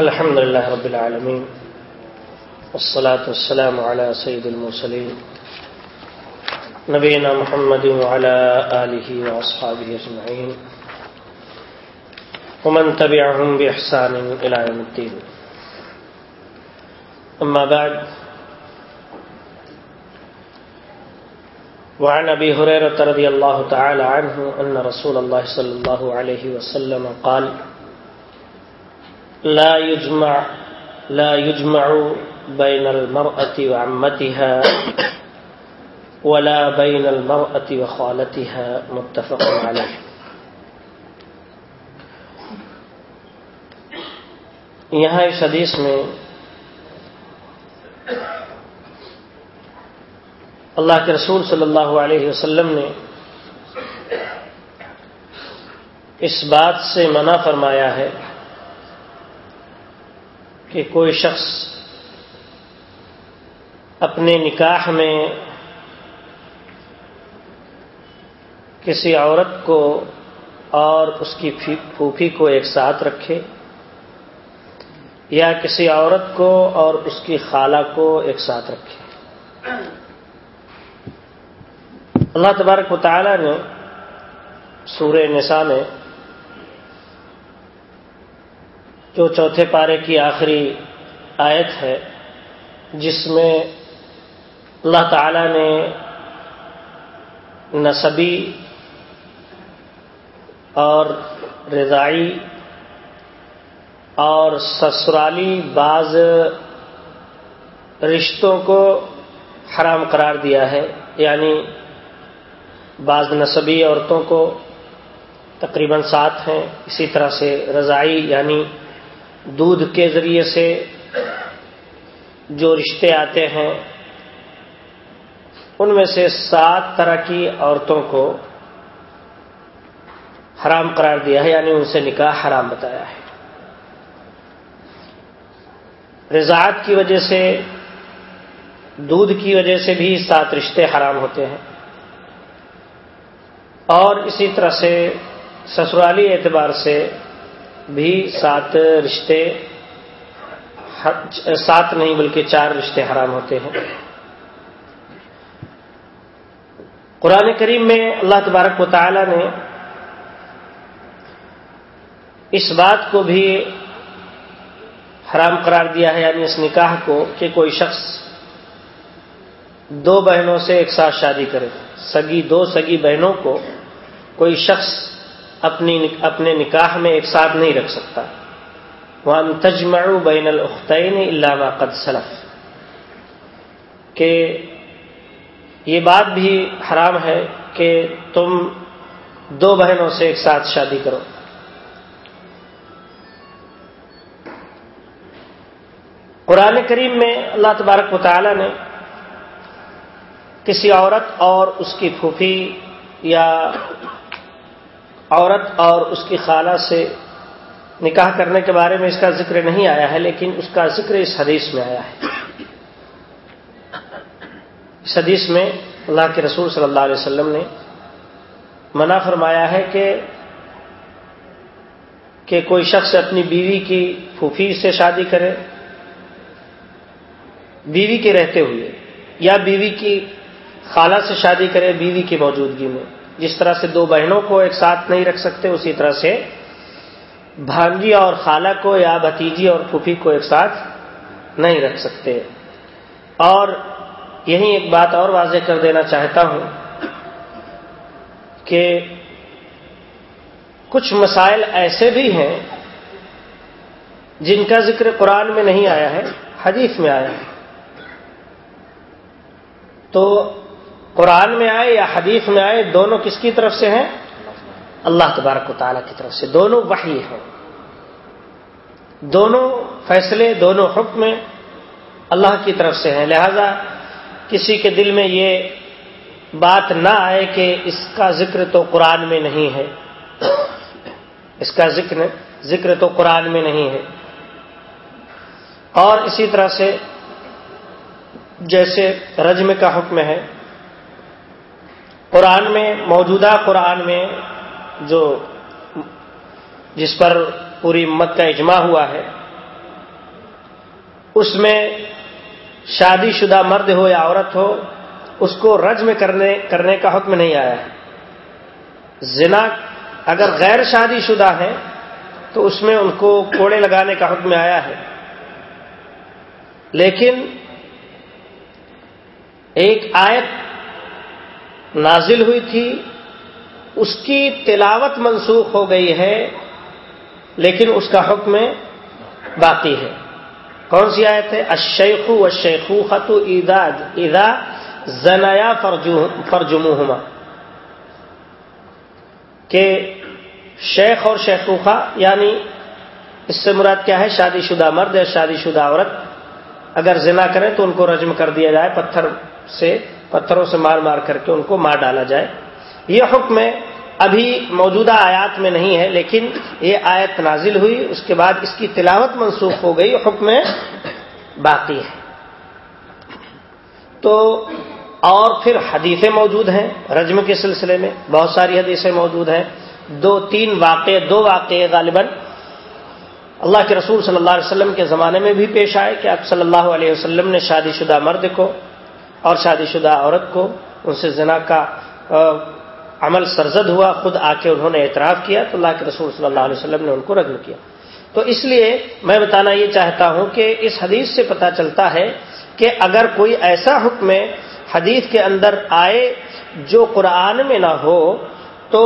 الحمد لله رب العالمين والصلاة والسلام على سيد المرسلين نبينا محمد وعلى آله وأصحابه أجمعين ومن تبعهم بإحسان إلى يوم الدين أما بعد وعن أبي هريرة رضي الله تعالى عنه أن رسول الله صلى الله عليه وسلم قال لا يجمع لا يجمع بين المرأة وعمتها ولا بين المرأة وخالتها، متفق عليه. یہاں اس حدیث میں اللہ کے رسول صلی اللہ علیہ وسلم نے اس بات سے منع فرمایا ہے کہ کوئی شخص اپنے نکاح میں کسی عورت کو اور اس کی پھوپھی کو ایک ساتھ رکھے یا کسی عورت کو اور اس کی خالہ کو ایک ساتھ رکھے۔ اللہ تبارک و تعالی نے سورہ نساء میں جو چوتھے پارے کی آخری آیت ہے، جس میں اللہ تعالی نے نصبی اور رضائی اور سسرالی بعض رشتوں کو حرام قرار دیا ہے یعنی بعض نصبی عورتوں کو تقریباً سات ہیں، اسی طرح سے رضائی یعنی دودھ کے ذریعے سے جو رشتے آتے ہیں، ان میں سے سات طرح کی عورتوں کو حرام قرار دیا ہے یعنی ان سے نکاح حرام بتایا ہے۔ رضاعت کی وجہ سے، دودھ کی وجہ سے بھی سات رشتے حرام ہوتے ہیں۔ اور اسی طرح سے سسرالی اعتبار سے بھی سات رشتے سات نہیں بلکہ چار رشتے حرام ہوتے ہیں۔ قرآن کریم میں اللہ تبارک و تعالی نے اس بات کو بھی حرام قرار دیا ہے یعنی اس نکاح کو کہ کوئی شخص دو بہنوں سے ایک ساتھ شادی کرے۔ سگی دو سگی بہنوں کو کوئی شخص اپنی اپنے نکاح میں ایک ساتھ نہیں رکھ سکتا۔ وہ تجمع بین الختین علامہ قد سلف۔ کہ یہ بات بھی حرام ہے کہ تم دو بہنوں سے ایک ساتھ شادی کرو۔ قرآن کریم میں اللہ تبارک مطالعہ نے کسی عورت اور اس کی پھوپھی یا عورت اور اس کی خالہ سے نکاح کرنے کے بارے میں اس کا ذکر نہیں آیا ہے، لیکن اس کا ذکر اس حدیث میں آیا ہے۔ اس حدیث میں اللہ کے رسول صلی اللہ علیہ وسلم نے منع فرمایا ہے کہ کہ کوئی شخص اپنی بیوی کی پھوپھی سے شادی کرے، بیوی کے رہتے ہوئے، یا بیوی کی خالہ سے شادی کرے بیوی کی موجودگی میں۔ جس طرح سے دو بہنوں کو ایک ساتھ نہیں رکھ سکتے، اسی طرح سے بھانجی اور خالہ کو یا بھتیجی اور پھوپھی کو ایک ساتھ نہیں رکھ سکتے۔ اور یہی ایک بات اور واضح کر دینا چاہتا ہوں کہ کچھ مسائل ایسے بھی ہیں جن کا ذکر قرآن میں نہیں آیا ہے، حدیث میں آیا ہے۔ تو قرآن میں آئے یا حدیث میں آئے، دونوں کس کی طرف سے ہیں؟ اللہ تبارک و تعالیٰ کی طرف سے۔ دونوں وحی ہیں۔ دونوں فیصلے، دونوں حکم اللہ کی طرف سے ہیں۔ لہذا کسی کے دل میں یہ بات نہ آئے کہ اس کا ذکر تو قرآن میں نہیں ہے۔ اس کا ذکر ذکر تو قرآن میں نہیں ہے۔ اور اسی طرح سے جیسے رجم کا حکم ہے قرآن میں، موجودہ قرآن میں جو جس پر پوری امت کا اجماع ہوا ہے، اس میں شادی شدہ مرد ہو یا عورت ہو، اس کو رجم کرنے کرنے کا حکم نہیں آیا ہے۔ زنا اگر غیر شادی شدہ ہے، تو اس میں ان کو کوڑے لگانے کا حکم آیا ہے۔ لیکن ایک آیت نازل ہوئی تھی، اس کی تلاوت منسوخ ہو گئی ہے، لیکن اس کا حکم باقی ہے۔ کون سی آیت ہے؟ اشیخو و شیخو خطو ایداد ادا زنایا فرجموہما۔ کہ شیخ اور شیخوخا یعنی اس سے مراد کیا ہے؟ شادی شدہ مرد یا شادی شدہ عورت۔ اگر زنا کریں تو ان کو رجم کر دیا جائے پتھر سے۔ پتھروں سے مار مار کر کے ان کو مار ڈالا جائے۔ یہ حکم ابھی موجودہ آیات میں نہیں ہے، لیکن یہ آیت نازل ہوئی، اس کے بعد اس کی تلاوت منسوخ ہو گئی حکم باقی ہے۔ تو اور پھر حدیثیں موجود ہیں، رجم کے سلسلے میں بہت ساری حدیثیں موجود ہیں۔ دو، تین واقع دو واقع غالباً۔ اللہ کے رسول صلی اللہ علیہ وسلم کے زمانے میں بھی پیش آئے کہ آپ صلی اللہ علیہ وسلم نے شادی شدہ مرد کو اور شادی شدہ عورت کو ان سے زنا کا عمل سرزد ہوا، خود آ کے انہوں نے اعتراف کیا، تو اللہ کے رسول صلی اللہ علیہ وسلم نے ان کو رجم کیا۔ تو اس لیے میں بتانا یہ چاہتا ہوں کہ اس حدیث سے پتا چلتا ہے کہ اگر کوئی ایسا حکم حدیث کے اندر آئے جو قرآن میں نہ ہو، تو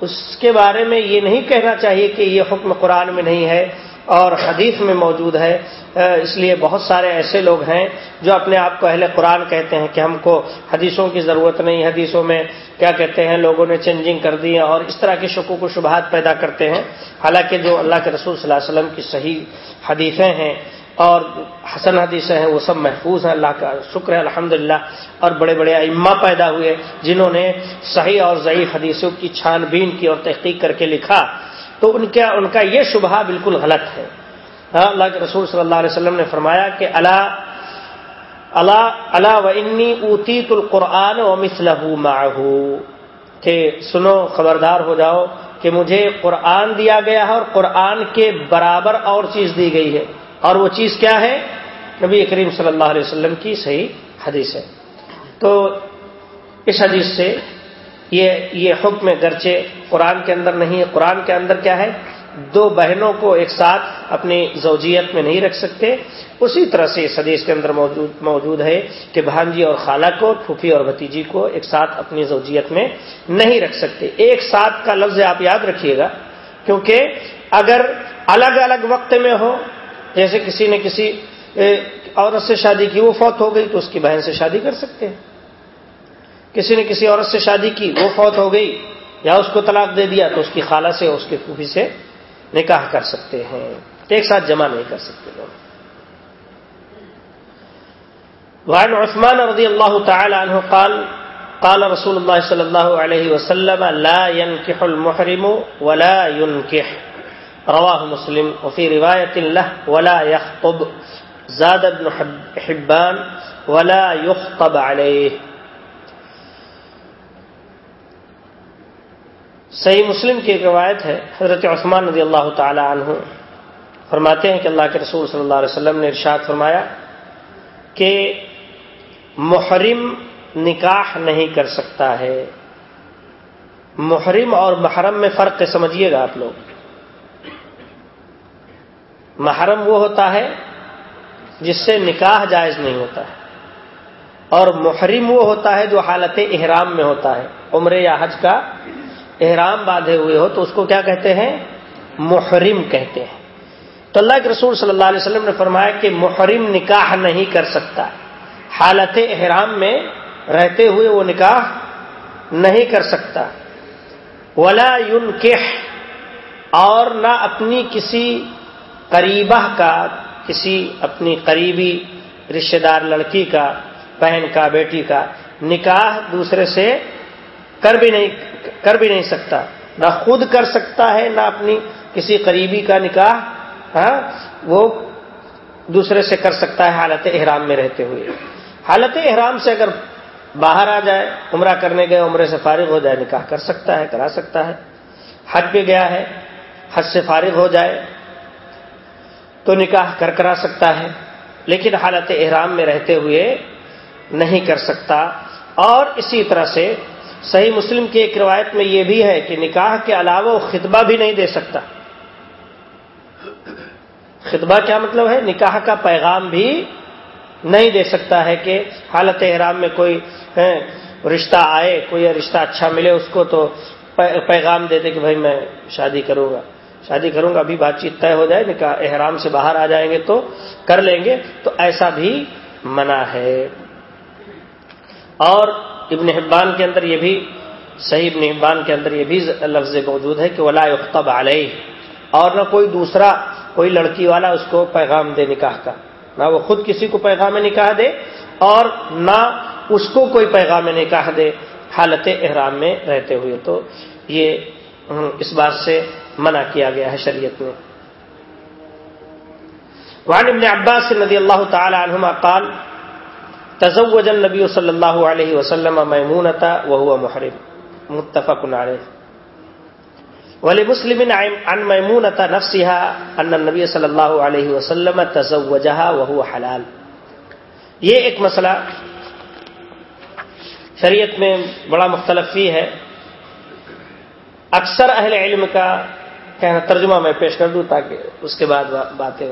اس کے بارے میں یہ نہیں کہنا چاہیے کہ یہ حکم قرآن میں نہیں ہے۔ اور حدیث میں موجود ہے اس لیے بہت سارے ایسے لوگ ہیں جو اپنے آپ کو اہل قرآن کہتے ہیں کہ ہم کو حدیثوں کی ضرورت نہیں، حدیثوں میں کیا کہتے ہیں، لوگوں نے چینجنگ کر دی اور اس طرح کے شکوک و شبہات پیدا کرتے ہیں۔ حالانکہ جو اللہ کے رسول صلی اللہ علیہ وسلم کی صحیح حدیثیں ہیں اور حسن حدیثیں ہیں، وہ سب محفوظ ہیں۔ اللہ کا شکر ہے الحمد اور بڑے بڑے اما پیدا ہوئے جنہوں نے صحیح اور ضعیف حدیثوں کی چھان بین کی اور تحقیق کر کے لکھا۔ تو ان کا ان کا یہ شبہ بالکل غلط ہے۔ ہاں، اللہ کے رسول صلی اللہ علیہ وسلم نے فرمایا کہ اللہ اللہ اللہ و انی اوتی القرآن و مسلح کہ سنو، خبردار ہو جاؤ کہ مجھے قرآن دیا گیا ہے اور قرآن کے برابر اور چیز دی گئی ہے۔ اور وہ چیز کیا ہے؟ نبی کریم صلی اللہ علیہ وسلم کی صحیح حدیث ہے۔ تو اس حدیث سے یہ یہ حکم گرچے قرآن کے اندر نہیں ہے۔ قرآن کے اندر کیا ہے؟ دو بہنوں کو ایک ساتھ اپنی زوجیت میں نہیں رکھ سکتے۔ اسی طرح سے اس حدیث کے اندر موجود موجود ہے کہ بھانجی اور خالہ کو، پھوپھی اور بھتیجی کو ایک ساتھ اپنی زوجیت میں نہیں رکھ سکتے۔ ایک ساتھ کا لفظ آپ یاد رکھیے گا، کیونکہ اگر الگ الگ وقت میں ہو، جیسے کسی نے کسی عورت سے شادی کی، وہ فوت ہو گئی تو اس کی بہن سے شادی کر سکتے ہیں۔ کسی نے کسی عورت سے شادی کی، وہ فوت ہو گئی یا اس کو طلاق دے دیا تو اس کی خالہ سے اس کی پھوپھی سے نکاح کر سکتے ہیں۔ ایک ساتھ جمع نہیں کر سکتے لوگ۔ وعن عثمان رضی اللہ تعالی عنہ قال قال رسول اللہ صلی اللہ علیہ وسلم، لا ينكح المحرم ولا ينكح۔ رواه مسلم وفي رواية له ولا يخطب زاد ابن حبان، ولا يخطب عليه صحیح مسلم کی ایک روایت ہے، حضرت عثمان رضی اللہ تعالی عنہ۔ فرماتے ہیں کہ اللہ کے رسول صلی اللہ علیہ وسلم نے ارشاد فرمایا کہ محرم نکاح نہیں کر سکتا ہے۔ محرم اور محرم میں فرق سمجھیے گا آپ لوگ۔ محرم وہ ہوتا ہے جس سے نکاح جائز نہیں ہوتا ہے۔ اور محرم وہ ہوتا ہے جو حالت احرام میں ہوتا ہے عمر یا حج کا احرام باندھے ہوئے ہو تو اس کو کیا کہتے ہیں؟ محرم کہتے ہیں۔ تو اللہ کے رسول صلی اللہ علیہ وسلم نے فرمایا کہ محرم نکاح نہیں کر سکتا۔ حالت احرام میں رہتے ہوئے وہ نکاح نہیں کر سکتا۔ ولا یون اور نہ اپنی کسی قریبہ کا، کسی اپنی قریبی رشتے دار لڑکی کا، بہن کا، بیٹی کا نکاح دوسرے سے کر بھی نہیں، کر بھی نہیں سکتا۔ نہ خود کر سکتا ہے، نہ اپنی کسی قریبی کا نکاح ہاں وہ دوسرے سے کر سکتا ہے حالت احرام میں رہتے ہوئے۔ حالت احرام سے اگر باہر آ جائے، عمرہ کرنے گئے، عمرے سے فارغ ہو جائے، نکاح کر سکتا ہے، کرا سکتا ہے۔ حج پہ گیا ہے، حج سے فارغ ہو جائے، تو نکاح کر کرا سکتا ہے۔ لیکن حالت احرام میں رہتے ہوئے نہیں کر سکتا۔ اور اسی طرح سے صحیح مسلم کی ایک روایت میں یہ بھی ہے کہ نکاح کے علاوہ وہ خطبہ بھی نہیں دے سکتا۔ خطبہ کیا مطلب ہے؟ نکاح کا پیغام بھی نہیں دے سکتا ہے کہ حالت احرام میں کوئی رشتہ آئے، کوئی رشتہ اچھا ملے اس کو تو پیغام دے دے کہ بھائی میں شادی کروں گا۔ شادی کروں گا، ابھی بات چیت طے ہو جائے، نکاح احرام سے باہر آ جائیں گے تو کر لیں گے۔ تو ایسا بھی منع ہے۔ اور ابن حبان کے اندر یہ بھی، صحیح ابن حبان کے اندر یہ بھی لفظ موجود ہے کہ ولا اختب علیہ اور نہ کوئی دوسرا، کوئی لڑکی والا اس کو پیغام دے نکاح کا، نہ وہ خود کسی کو پیغام نکاح دے اور نہ اس کو کوئی پیغام نکاح دے، حالت احرام میں رہتے ہوئے۔ تو یہ اس بات سے منع کیا گیا ہے شریعت میں۔ وعن ابن عباس رضی اللہ تعالی عنہما قال تزوج النبی صلی اللہ علیہ وسلم میمونتا وهو محرم۔ متفق علیہ۔ ولی مسلم عن میمونتا نفسها ان النبی صلی اللہ علیہ وسلم تزوجها وهو حلال۔ یہ ایک مسئلہ شریعت میں بڑا مختلف ہی ہے۔ اکثر اہل علم کا کہنا ترجمہ میں پیش کر دوں تاکہ اس کے بعد باتیں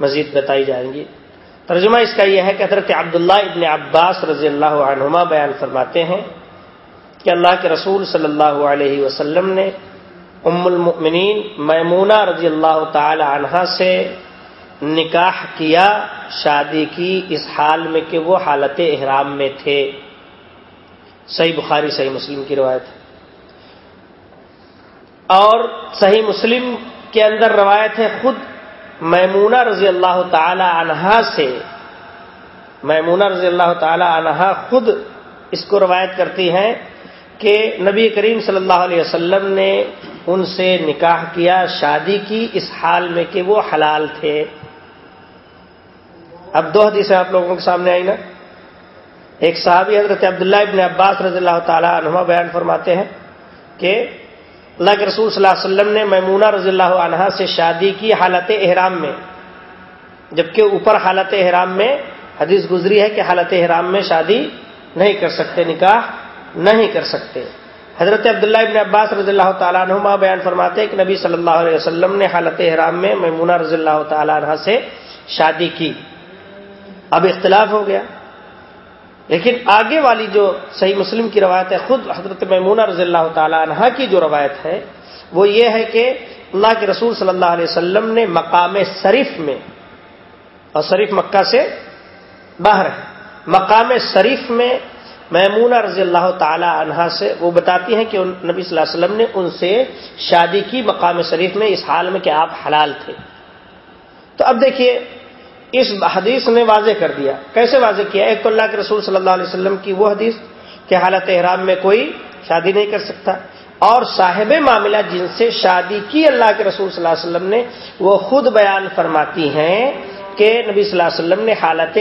مزید بتائی جائیں گی۔ ترجمہ اس کا یہ ہے کہ حضرت عبداللہ ابن عباس رضی اللہ عنہما بیان فرماتے ہیں کہ اللہ کے رسول صلی اللہ علیہ وسلم نے ام المؤمنین میمونہ رضی اللہ تعالی عنہ سے نکاح کیا، شادی کی اس حال میں کہ وہ حالت احرام میں تھے۔ صحیح بخاری، صحیح مسلم کی روایت ہے۔ اور صحیح مسلم کے اندر روایت ہے، خود میمونہ رضی اللہ تعالی عنہا سے، میمونہ رضی اللہ تعالی عنہا خود اس کو روایت کرتی ہیں کہ نبی کریم صلی اللہ علیہ وسلم نے ان سے نکاح کیا، شادی کی اس حال میں کہ وہ حلال تھے۔ اب دو حدیثیں آپ لوگوں کے سامنے آئی نا۔ ایک صحابی حضرت عبداللہ ابن عباس رضی اللہ تعالی عنہ بیان فرماتے ہیں کہ اللہ کے رسول صلی اللہ علیہ وسلم نے میمونہ رضی اللہ عنہ سے شادی کی حالت احرام میں۔ جبکہ اوپر حالت احرام میں حدیث گزری ہے کہ حالت احرام میں شادی نہیں کر سکتے، نکاح نہیں کر سکتے۔ حضرت عبداللہ ابن عباس رضی اللہ تعالیٰ عنہ بیان فرماتے کہ نبی صلی اللہ علیہ وسلم نے حالت احرام میں میمونہ رضی اللہ تعالیٰ عنہ سے شادی کی۔ اب اختلاف ہو گیا۔ لیکن آگے والی جو صحیح مسلم کی روایت ہے، خود حضرت میمونہ رضی اللہ تعالی عنہ کی جو روایت ہے، وہ یہ ہے کہ اللہ کے رسول صلی اللہ علیہ وسلم نے مقام شریف میں، اور شریف مکہ سے باہر ہے۔ مقام شریف میں میمونہ رضی اللہ تعالی عنہ سے، وہ بتاتی ہیں کہ نبی صلی اللہ علیہ وسلم نے ان سے شادی کی مقام شریف میں، اس حال میں کہ آپ حلال تھے۔ تو اب دیکھیے اس حدیث نے واضح کر دیا۔ کیسے واضح کیا؟ ایک تو اللہ کے رسول صلی اللہ علیہ وسلم کی وہ حدیث کہ حالت احرام میں کوئی شادی نہیں کر سکتا۔ اور صاحب معاملہ جن سے شادی کی اللہ کے رسول صلی اللہ علیہ وسلم نے وہ خود بیان فرماتی ہیں کہ نبی صلی اللہ علیہ وسلم نے حالت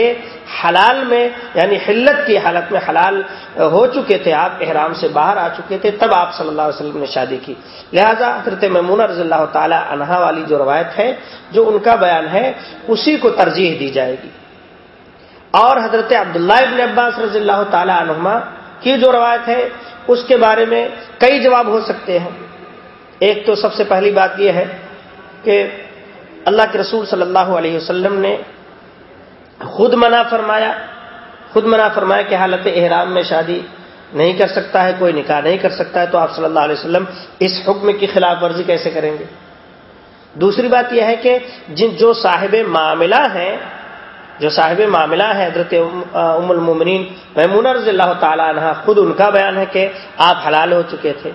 حلال میں یعنی حلت کی حالت میں حلال ہو چکے تھے، آپ احرام سے باہر آ چکے تھے، تب آپ صلی اللہ علیہ وسلم نے شادی کی۔ لہذا حضرت ممونہ رضی اللہ تعالی عنہا والی جو روایت ہے، جو ان کا بیان ہے، اسی کو ترجیح دی جائے گی۔ اور حضرت عبداللہ ابن عباس رضی اللہ تعالی عنہما کی جو روایت ہے، اس کے بارے میں کئی جواب ہو سکتے ہیں۔ ایک تو سب سے پہلی بات یہ ہے کہ اللہ کے رسول صلی اللہ علیہ وسلم نے خود منع فرمایا، خود منع فرمایا کہ حالت احرام میں شادی نہیں کر سکتا ہے، کوئی نکاح نہیں کر سکتا ہے، تو آپ صلی اللہ علیہ وسلم اس حکم کی خلاف ورزی کیسے کریں گے؟ دوسری بات یہ ہے کہ جن جو صاحب معاملہ ہیں، جو صاحب معاملہ ہے حضرت ام المومنین محمون رضی اللہ تعالی عنہ خود ان کا بیان ہے کہ آپ حلال ہو چکے تھے۔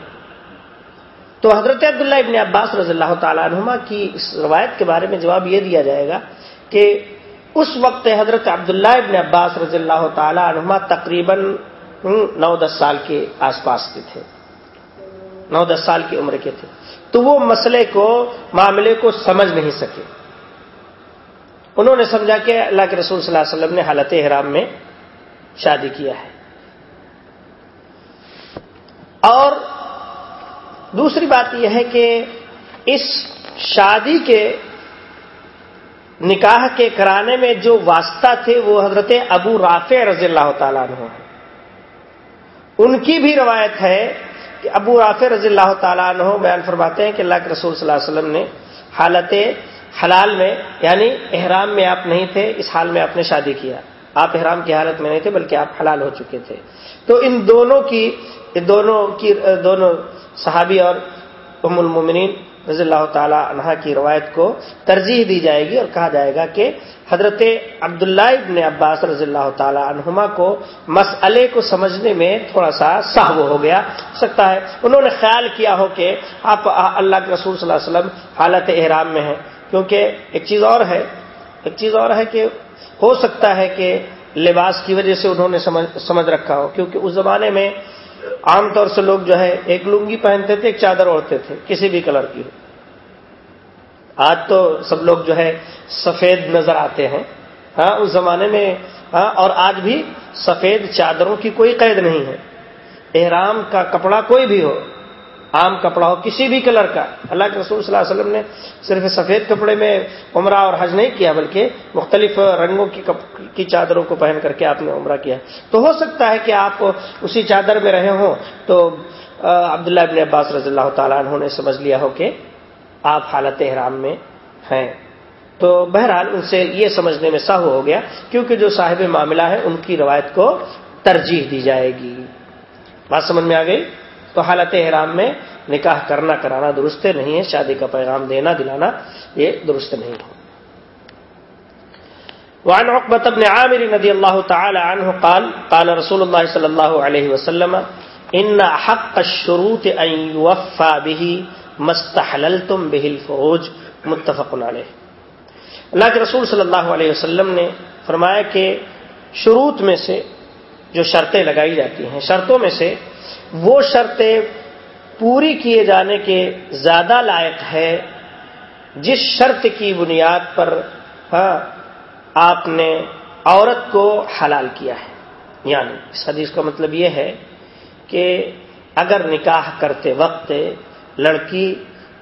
تو حضرت عبداللہ ابن عباس رضی اللہ تعالیٰ عنہما کی اس روایت کے بارے میں جواب یہ دیا جائے گا کہ اس وقت حضرت عبداللہ ابن عباس رضی اللہ تعالی عنہما تقریباً نو دس سال کے آس پاس کے تھے۔ نو دس سال کی عمر کے تھے۔ تو وہ مسئلے کو، معاملے کو سمجھ نہیں سکے۔ انہوں نے سمجھا کہ اللہ کے رسول صلی اللہ علیہ وسلم نے حالت حرام میں شادی کیا ہے۔ اور دوسری بات یہ ہے کہ اس شادی کے نکاح کے کرانے میں جو واسطہ تھے وہ حضرت ابو رافع رضی اللہ تعالیٰ عنہ ان کی بھی روایت ہے کہ ابو رافع رضی اللہ تعالیٰ عنہ بیان فرماتے ہیں کہ اللہ کے رسول صلی اللہ علیہ وسلم نے حالت حلال میں یعنی احرام میں آپ نہیں تھے، اس حال میں آپ نے شادی کیا۔ آپ احرام کی حالت میں نہیں تھے، بلکہ آپ حلال ہو چکے تھے۔ تو ان دونوں کی دونوں کی، دونوں صحابی اور ام المومنین رضی اللہ تعالی عنہ کی روایت کو ترجیح دی جائے گی اور کہا جائے گا کہ حضرت عبداللہ ابن عباس رضی اللہ تعالی عنہما کو مسئلے کو سمجھنے میں تھوڑا سا صحو ہو گیا. سکتا ہے انہوں نے خیال کیا ہو کہ آپ اللہ کے رسول صلی اللہ علیہ وسلم حالت احرام میں ہیں. کیونکہ ایک چیز اور ہے، ایک چیز اور ہے کہ ہو سکتا ہے کہ لباس کی وجہ سے انہوں نے سمجھ رکھا ہو، کیونکہ اس زمانے میں عام طور سے لوگ جو ہے، ایک لنگی پہنتے تھے، ایک چادر اوڑھتے تھے، کسی بھی کلر کی ہو۔ آج تو سب لوگ جو ہے، سفید نظر آتے ہیں۔ ہاں اس زمانے میں ہاں اور آج بھی سفید چادروں کی کوئی قید نہیں ہے۔ احرام کا کپڑا کوئی بھی ہو عام کپڑا ہو، کسی بھی کلر کا۔ اللہ کے رسول صلی اللہ علیہ وسلم نے صرف سفید کپڑے میں عمرہ اور حج نہیں کیا، بلکہ مختلف رنگوں کی کی چادروں کو پہن کر کے آپ نے عمرہ کیا۔ تو ہو سکتا ہے کہ آپ اسی چادر میں رہے ہوں۔ تو عبداللہ ابن عباس رضی اللہ تعالیٰ عنہ نے سمجھ لیا ہو کہ آپ حالت احرام میں ہیں۔ تو بہرحال ان سے یہ سمجھنے میں سہو ہو گیا، کیونکہ جو صاحب معاملہ ہے، ان کی روایت کو ترجیح دی جائے گی۔ بات سمجھ میں آ گئی؟ تو حالت احرام میں نکاح کرنا، کرانا درست نہیں ہے، شادی کا پیغام دینا، دلانا یہ درست نہیں ہے۔ وعن عقبة بن عامر رضي الله تعالى عنه قال قال رسول الله صلى الله عليه وسلم، ان حق الشروط ان يوفى به مستحللتم به الفروج متفق علیہ۔ اللہ کے رسول صلی اللہ علیہ وسلم نے فرمایا کہ شروط میں سے جو شرطیں لگائی جاتی ہیں، شرطوں میں سے وہ شرطیں پوری کیے جانے کے زیادہ لائق ہے جس شرط کی بنیاد پر ہاں آپ نے عورت کو حلال کیا ہے۔ یعنی اس حدیث کا مطلب یہ ہے کہ اگر نکاح کرتے وقت لڑکی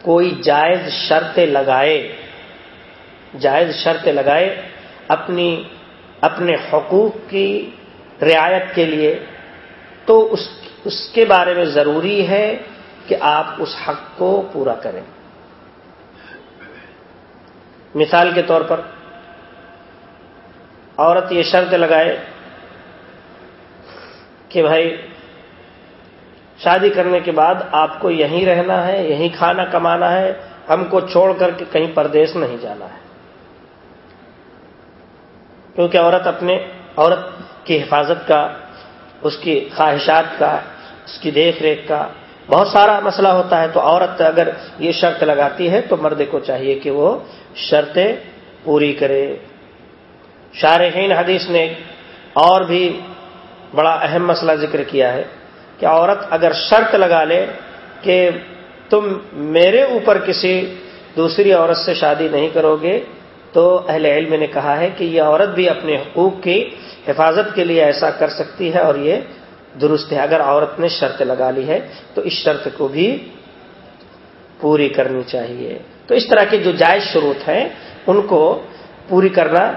کوئی جائز شرط لگائے، جائز شرط لگائے اپنی، اپنے حقوق کی رعایت کے لیے، تو اس اس کے بارے میں ضروری ہے کہ آپ اس حق کو پورا کریں۔ مثال کے طور پر، عورت یہ شرط لگائے کہ بھائی، شادی کرنے کے بعد آپ کو یہیں رہنا ہے، یہیں کھانا کمانا ہے، ہم کو چھوڑ کر کے کہیں پردیش نہیں جانا ہے۔ کیونکہ عورت اپنے، عورت کی حفاظت کا، اس کی خواہشات کا اس کی دیکھ ریکھ کا بہت سارا مسئلہ ہوتا ہے، تو عورت اگر یہ شرط لگاتی ہے تو مرد کو چاہیے کہ وہ شرطیں پوری کرے۔ شارحین حدیث نے اور بھی بڑا اہم مسئلہ ذکر کیا ہے کہ عورت اگر شرط لگا لے کہ تم میرے اوپر کسی دوسری عورت سے شادی نہیں کرو گے، تو اہل علم نے کہا ہے کہ یہ عورت بھی اپنے حقوق کی حفاظت کے لیے ایسا کر سکتی ہے اور یہ درست ہے۔ اگر عورت نے شرط لگا لی ہے تو اس شرط کو بھی پوری کرنی چاہیے۔ تو اس طرح کی جو جائز شروط ہیں، ان کو پوری کرنا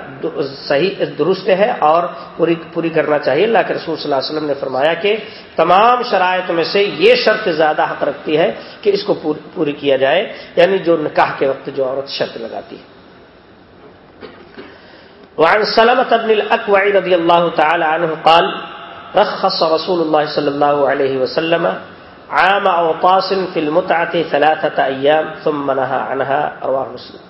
صحیح، درست ہے اور پوری پوری کرنا چاہیے۔ اللہ کے رسول صلی اللہ علیہ وسلم نے فرمایا کہ تمام شرائط میں سے یہ شرط زیادہ حق رکھتی ہے کہ اس کو پوری کیا جائے۔ یعنی جو نکاح کے وقت جو عورت شرط لگاتی ہے۔ وعن سلمة بن الأكوع رضي الله تعالى عنه قال رخص رسول الله صلى الله عليه وسلم عام عطاس في المتعة ثلاثة أيام ثم نهى عنها رواه مسلم.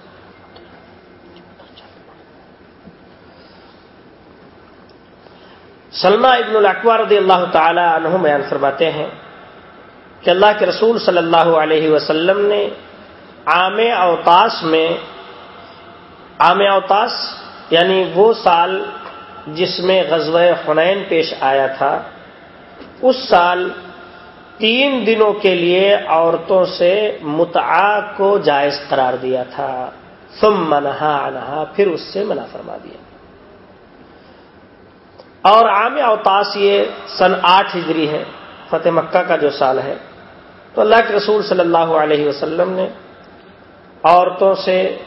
سلمہ ابن الاقوا رضی اللہ تعالی عنہ بیان فرماتے ہیں کہ اللہ کے رسول صلی اللہ علیہ وسلم نے عام اوتاس میں، عام اوتاس یعنی وہ سال جس میں غزوہ حنین پیش آیا تھا، اس سال تین دنوں کے لیے عورتوں سے متعا کو جائز قرار دیا تھا۔ ثم منہا انہا پھر اس سے منع فرما دیا۔ اور عام اوتاس یہ سن آٹھ ہجری ہے، فتح مکہ کا جو سال ہے۔ تو اللہ کے رسول صلی اللہ علیہ وسلم نے عورتوں سے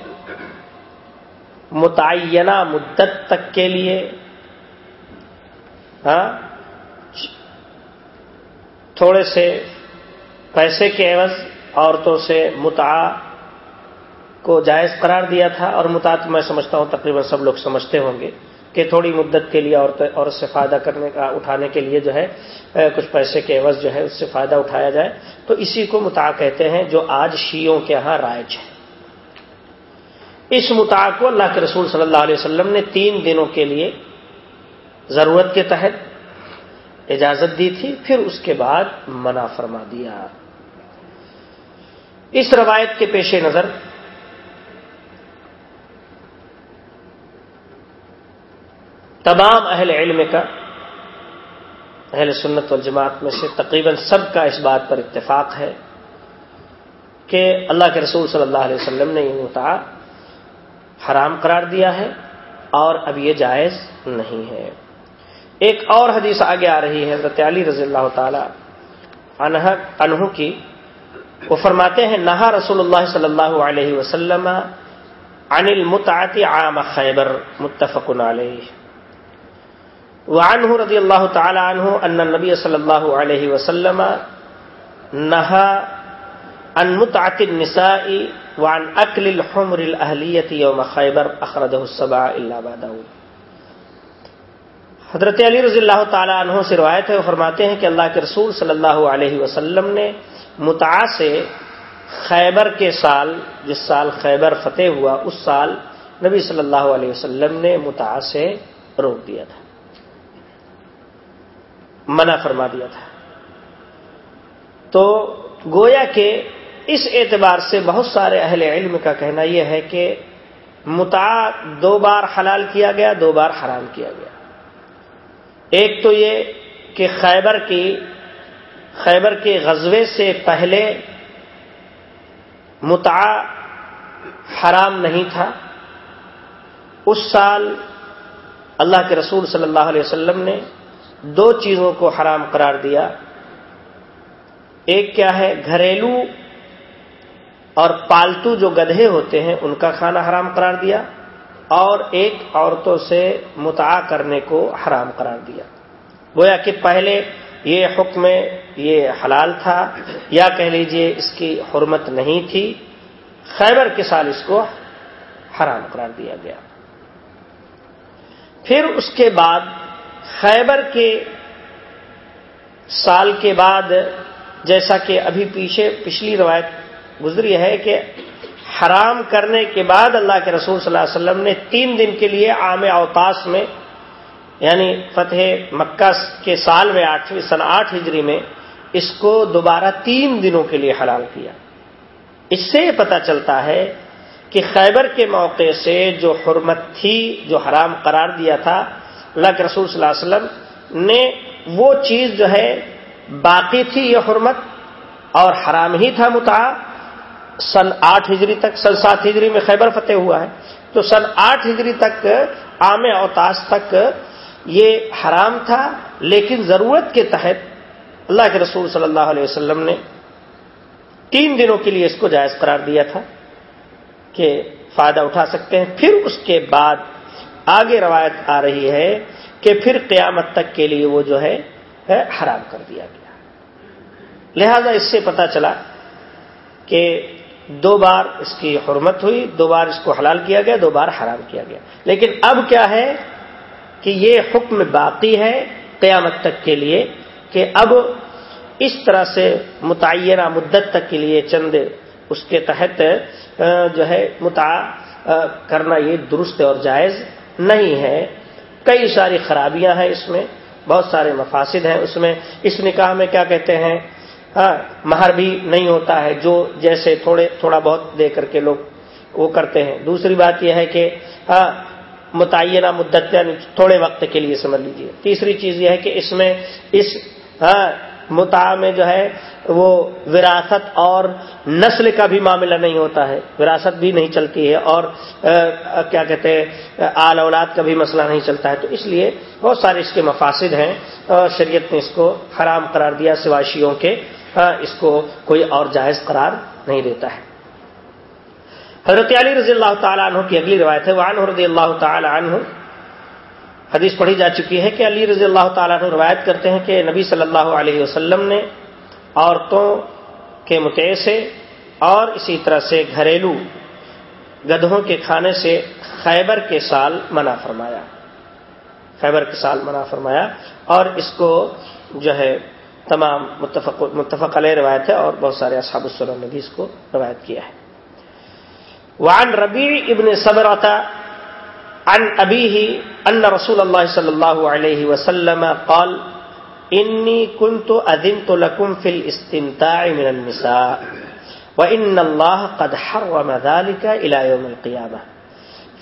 متعینہ مدت تک کے لیے ہاں؟ تھوڑے سے پیسے کے عوض عورتوں سے متا کو جائز قرار دیا تھا اور متعت میں سمجھتا ہوں تقریباً سب لوگ سمجھتے ہوں گے کہ تھوڑی مدت کے لیے عورت سے فائدہ کرنے کا اٹھانے کے لیے جو ہے کچھ پیسے کے عوض جو ہے، اس سے فائدہ اٹھایا جائے۔ تو اسی کو متا کہتے ہیں جو آج شیوں کے ہاں رائج ہے۔ اس متا کو اللہ کے رسول صلی اللہ علیہ وسلم نے تین دنوں کے لیے ضرورت کے تحت اجازت دی تھی، پھر اس کے بعد منع فرما دیا۔ اس روایت کے پیش نظر تمام اہل علم کا، اہل سنت والجماعت میں سے تقریباً سب کا اس بات پر اتفاق ہے کہ اللہ کے رسول صلی اللہ علیہ وسلم نے یہ متا حرام قرار دیا ہے اور اب یہ جائز نہیں ہے۔ ایک اور حدیث آگے آ رہی ہے، حضرت علی رضی اللہ تعالی عنہ انہوں کی۔ وہ فرماتے ہیں، نہا رسول اللہ صلی اللہ علیہ وسلم عن المتعت عام خیبر متفق علیہ۔ وعنہ رضی اللہ تعالی عنہ ان النبی صلی اللہ علیہ وسلم نہا ان متعت النساء وعن اکل الحمر الاہلیت یوم خیبر، اخرجہ السبع الا بعدہ حضرت علی رضی اللہ تعالی عنہ سے روایت ہے، وہ فرماتے ہیں کہ اللہ کے رسول صلی اللہ علیہ وسلم نے متع سے خیبر کے سال، جس سال خیبر فتح ہوا، اس سال نبی صلی اللہ علیہ وسلم نے متع سے روک دیا تھا، منع فرما دیا تھا۔ تو گویا کہ اس اعتبار سے بہت سارے اہل علم کا کہنا یہ ہے کہ متا دو بار حلال کیا گیا، دو بار حرام کیا گیا۔ ایک تو یہ کہ خیبر کی خیبر کے غزوے سے پہلے متا حرام نہیں تھا۔ اس سال اللہ کے رسول صلی اللہ علیہ وسلم نے دو چیزوں کو حرام قرار دیا۔ ایک کیا ہے؟ گھریلو اور پالتو جو گدھے ہوتے ہیں، ان کا کھانا حرام قرار دیا۔ اور ایک عورتوں سے متع کرنے کو حرام قرار دیا۔ گویا کہ پہلے یہ حکم یہ حلال تھا، یا کہہ لیجیے اس کی حرمت نہیں تھی، خیبر کے سال اس کو حرام قرار دیا گیا۔ پھر اس کے بعد خیبر کے سال کے بعد جیسا کہ ابھی پیچھے پچھلی روایت گزری ہے کہ حرام کرنے کے بعد اللہ کے رسول صلی اللہ علیہ وسلم نے تین دن کے لیے عام اوتاس میں یعنی فتح مکہ کے سال میں آٹھویں سن آٹھ ہجری میں، اس کو دوبارہ تین دنوں کے لیے حلال کیا۔ اس سے یہ پتا چلتا ہے کہ خیبر کے موقع سے جو حرمت تھی، جو حرام قرار دیا تھا، اللہ کے رسول صلی اللہ علیہ وسلم نے وہ چیز جو ہے، باقی تھی یہ حرمت اور حرام ہی تھا متا سن آٹھ ہجری تک، سن سات ہجری میں خیبر فتح ہوا ہے۔ تو سن آٹھ ہجری تک، عام اوتاس تک یہ حرام تھا، لیکن ضرورت کے تحت اللہ کے رسول صلی اللہ علیہ وسلم نے تین دنوں کے لیے اس کو جائز قرار دیا تھا کہ فائدہ اٹھا سکتے ہیں۔ پھر اس کے بعد آگے روایت آ رہی ہے کہ پھر قیامت تک کے لیے وہ جو ہے حرام کر دیا گیا۔ لہذا اس سے پتا چلا کہ دو بار اس کی حرمت ہوئی، دو بار اس کو حلال کیا گیا، دو بار حرام کیا گیا۔ لیکن اب کیا ہے کہ یہ حکم باقی ہے قیامت تک کے لیے کہ اب اس طرح سے متعینہ مدت تک کے لیے چند اس کے تحت جو ہے متع کرنا یہ درست اور جائز نہیں ہے۔ کئی ساری خرابیاں ہیں اس میں، بہت سارے مفاسد ہیں اس میں۔ اس نکاح میں کیا کہتے ہیں؟ ہاں مہر بھی نہیں ہوتا ہے، جو جیسے تھوڑے، تھوڑا بہت دے کر کے لوگ وہ کرتے ہیں۔ دوسری بات یہ ہے کہ ہاں متعینہ مدت یعنی تھوڑے وقت کے لیے سمجھ لیجیے تیسری چیز یہ ہے کہ اس میں اس ہاں متا میں جو ہے، وہ وراثت اور نسل کا بھی معاملہ نہیں ہوتا ہے۔ وراثت بھی نہیں چلتی ہے اور کیا کہتے ہیں، آل اولاد کا بھی مسئلہ نہیں چلتا ہے۔ تو اس لیے بہت سارے اس کے مفاسد ہیں اور شریعت نے اس کو حرام قرار دیا سواشیوں کے اس کو کوئی اور جائز قرار نہیں دیتا ہے۔ حضرت علی رضی اللہ تعالیٰ عنہ کی اگلی روایت ہے وعن رضی اللہ تعالیٰ عنہ۔ حدیث پڑھی جا چکی ہے کہ علی رضی اللہ تعالیٰ عنہ روایت کرتے ہیں کہ نبی صلی اللہ علیہ وسلم نے عورتوں کے متع سے اور اسی طرح سے گھریلو گدھوں کے کھانے سے خیبر کے سال منع فرمایا۔ خیبر کے سال منع فرمایا اور اس کو جو ہے تمام متفق متفق علیہ روایت ہے اور بہت سارے اصحاب السلم نے بھی اس کو روایت کیا ہے۔ وعن ربیع ابن صبرتا عن ابیہ ان رسول اللہ صلی اللہ علیہ وسلم قال، انی کنت اذنت لکم فی الاستمتاع من النساء وان اللہ قد حرم ذلك الى يوم القیامة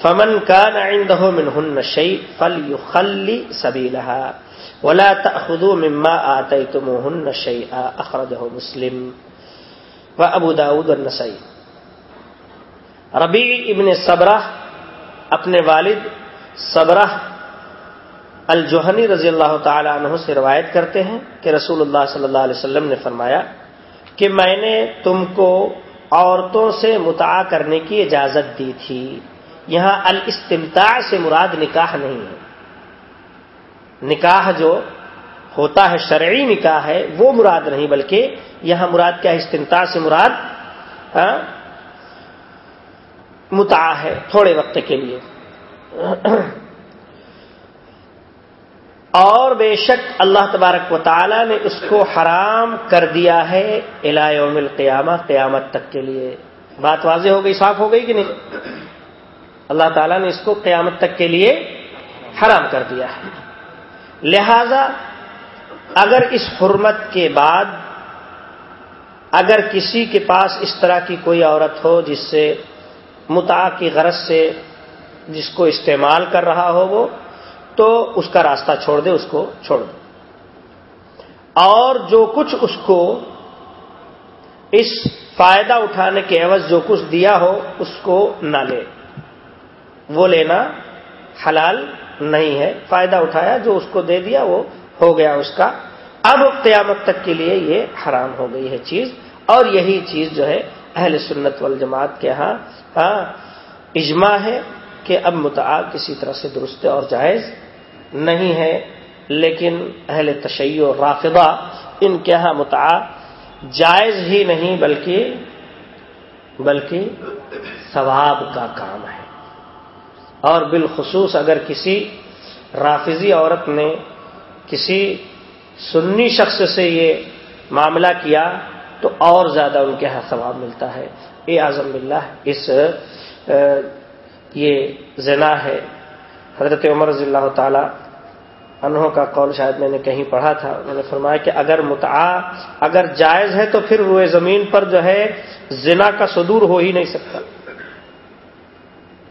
فمن كان عنده منهن شيء فليخلي سبيلها ولا تأخذوا مما آتيتموهن شيئا، أخرجه مسلم وأبو داود والنسائي. ربیع ابن صبرہ اپنے والد صبرہ الجوہنی رضی اللہ تعالی عنہ سے روایت کرتے ہیں کہ رسول اللہ صلی اللہ علیہ وسلم نے فرمایا کہ میں نے تم کو عورتوں سے متع کرنے کی اجازت دی تھی، یہاں الاستمتاع سے مراد نکاح نہیں ہے۔ نکاح جو ہوتا ہے شرعی نکاح ہے وہ مراد نہیں بلکہ یہاں مراد کیا ہے؟ استمتاع سے مراد ہاں، متع ہے تھوڑے وقت کے لیے۔ اور بے شک اللہ تبارک و تعالی نے اس کو حرام کر دیا ہے یوم القیامہ قیامت تک کے لیے۔ بات واضح ہو گئی صاف ہو گئی کہ نہیں؟ اللہ تعالیٰ نے اس کو قیامت تک کے لیے حرام کر دیا ہے۔ لہذا اگر اس حرمت کے بعد اگر کسی کے پاس اس طرح کی کوئی عورت ہو جس سے متا کی غرض سے جس کو استعمال کر رہا ہو وہ، تو اس کا راستہ چھوڑ دے، اس کو چھوڑ دے۔ اور جو کچھ اس کو اس فائدہ اٹھانے کے عوض جو کچھ دیا ہو، اس کو نہ لے۔ وہ لینا حلال نہیں ہے، فائدہ اٹھایا، جو اس کو دے دیا وہ ہو گیا اس کا۔ اب قیامت تک کے لیے یہ حرام ہو گئی ہے چیز۔ اور یہی چیز جو ہے اہل سنت والجماعت کے ہاں ہاں اجماع ہے کہ اب متعا کسی طرح سے درست اور جائز نہیں ہے۔ لیکن اہل تشیع اور رافضہ ان کے ہاں متعا جائز ہی نہیں، بلکہ بلکہ ثواب کا کام ہے۔ اور بالخصوص اگر کسی رافضی عورت نے کسی سنی شخص سے یہ معاملہ کیا تو اور زیادہ ان کے ہاتھ ثواب ملتا ہے۔ اے اعظم بلّہ اس یہ زنا ہے۔ حضرت عمر رضی اللہ تعالی انہوں کا قول شاید میں نے کہیں پڑھا تھا۔ انہوں نے فرمایا کہ اگر متعا اگر جائز ہے تو پھر روئے زمین پر جو ہے زنا کا صدور ہو ہی نہیں سکتا۔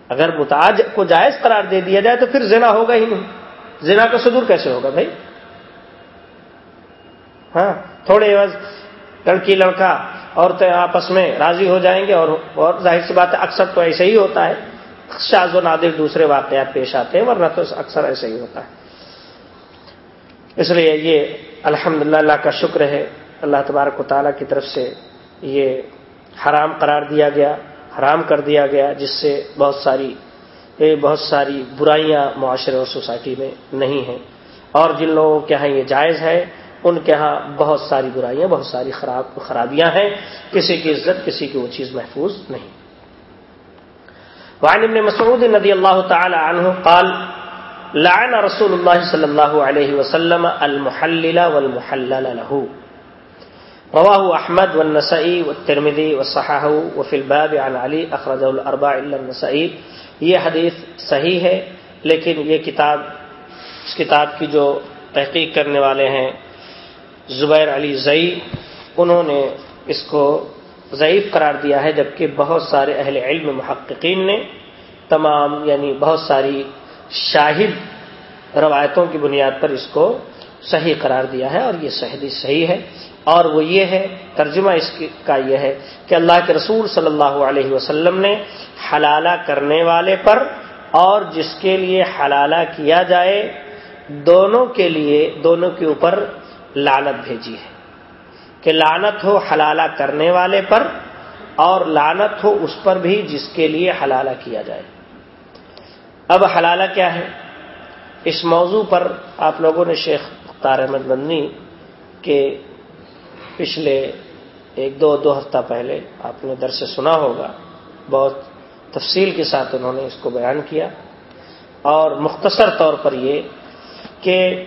اگر متاج کو جائز قرار دے دیا جائے تو پھر زنا ہوگا ہی نہیں۔ زنا کا صدور کیسے ہوگا بھائی؟ ہاں تھوڑے لڑکی، لڑکا، عورتیں آپس میں راضی ہو جائیں گے اور اور ظاہر سی بات ہے، اکثر تو ایسے ہی ہوتا ہے۔ شاز و نادر دوسرے واقعات پیش آتے ہیں، ورنہ تو اکثر ایسے ہی ہوتا ہے۔ اس لیے یہ الحمد اللہ کا شکر ہے، اللہ تبارک و تعالیٰ کی طرف سے یہ حرام قرار دیا گیا۔ حرام کر دیا گیا جس سے بہت ساری بہت ساری برائیاں معاشرے اور سوسائٹی میں نہیں ہیں۔ اور جن لوگوں کے ہاں یہ جائز ہے، ان کے ہاں بہت ساری برائیاں، بہت ساری خراب، خرابیاں ہیں۔ کسی کی عزت، کسی کی وہ چیز محفوظ نہیں۔ وعن ابن مسعود ندی اللہ تعالی عنہ قال، لعن رسول اللہ صلی اللہ علیہ وسلم المحلل والمحلل له۔ رواه احمد والنسائی والترمذی والصحاح وفي الباب عن علي اخرجه الاربع الا النسائی. یہ حدیث صحیح ہے، لیکن یہ کتاب، اس کتاب کی جو تحقیق کرنے والے ہیں زبیر علی زئی، انہوں نے اس کو ضعیف قرار دیا ہے، جبکہ بہت سارے اہل علم محققین نے تمام یعنی بہت ساری شاہد روایتوں کی بنیاد پر اس کو صحیح قرار دیا ہے اور یہ صحیح صحیح ہے۔ اور وہ یہ ہے، ترجمہ اس کا یہ ہے کہ اللہ کے رسول صلی اللہ علیہ وسلم نے حلالہ کرنے والے پر اور جس کے لیے حلالہ کیا جائے، دونوں کے لیے، دونوں کے اوپر لانت بھیجی ہے۔ کہ لانت ہو حلالہ کرنے والے پر اور لانت ہو اس پر بھی جس کے لیے حلالہ کیا جائے۔ اب حلالہ کیا ہے؟ اس موضوع پر آپ لوگوں نے شیخ مختار احمد مدنی کے پچھلے ایک دو دو ہفتہ پہلے آپ نے در سے سنا ہوگا، بہت تفصیل کے ساتھ انہوں نے اس کو بیان کیا۔ اور مختصر طور پر یہ کہ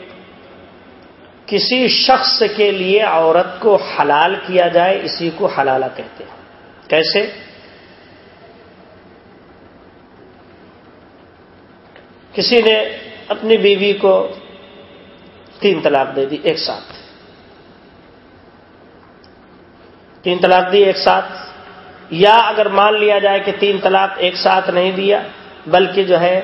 کسی شخص کے لیے عورت کو حلال کیا جائے، اسی کو حلالہ کہتے ہیں۔ کیسے؟ کسی نے اپنی بیوی کو تین طلاق دے دی ایک ساتھ۔ تین طلاق دی ایک ساتھ۔ یا اگر مان لیا جائے کہ تین طلاق ایک ساتھ نہیں دیا، بلکہ جو ہے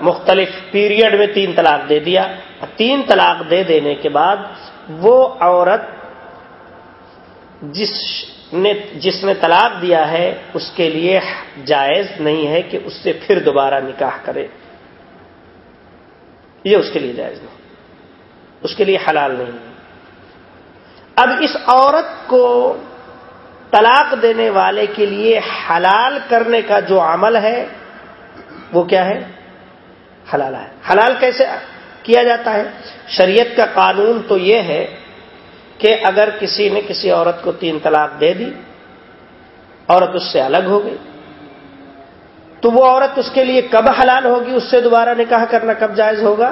مختلف پیریڈ میں تین طلاق دے دیا۔ تین طلاق دے دینے کے بعد وہ عورت جس نے جس نے طلاق دیا ہے، اس کے لیے جائز نہیں ہے کہ اس سے پھر دوبارہ نکاح کرے۔ یہ اس کے لیے جائز نہیں۔ اس کے لیے حلال نہیں۔ ہے اب اس عورت کو طلاق دینے والے کے لیے حلال کرنے کا جو عمل ہے، وہ کیا ہے؟ حلال ہے۔ حلال کیسے کیا جاتا ہے؟ شریعت کا قانون تو یہ ہے کہ اگر کسی نے کسی عورت کو تین طلاق دے دی، عورت اس سے الگ ہو گئی۔ تو وہ عورت اس کے لیے کب حلال ہوگی اس سے دوبارہ نکاح کرنا کب جائز ہوگا؟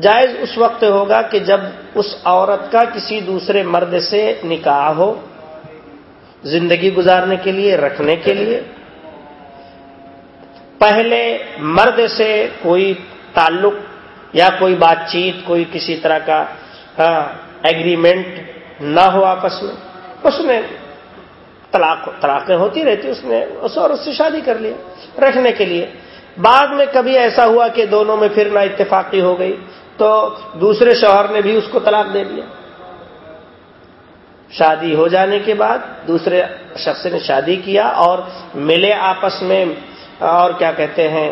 جائز اس وقت ہوگا کہ جب اس عورت کا کسی دوسرے مرد سے نکاح ہو، زندگی گزارنے کے لیے، رکھنے کے لیے۔ پہلے مرد سے کوئی تعلق یا کوئی بات چیت، کوئی کسی طرح کا ہاں، ایگریمنٹ نہ ہو آپس میں، اس نے طلاق طلاقیں ہوتی رہتی، اس نے اس اور اس سے شادی کر لیا رکھنے کے لیے۔ بعد میں کبھی ایسا ہوا کہ دونوں میں پھر نہ اتفاقی ہو گئی، تو دوسرے شوہر نے بھی اس کو طلاق دے دیا۔ شادی ہو جانے کے بعد دوسرے شخص نے شادی کیا اور ملے آپس میں، اور کیا کہتے ہیں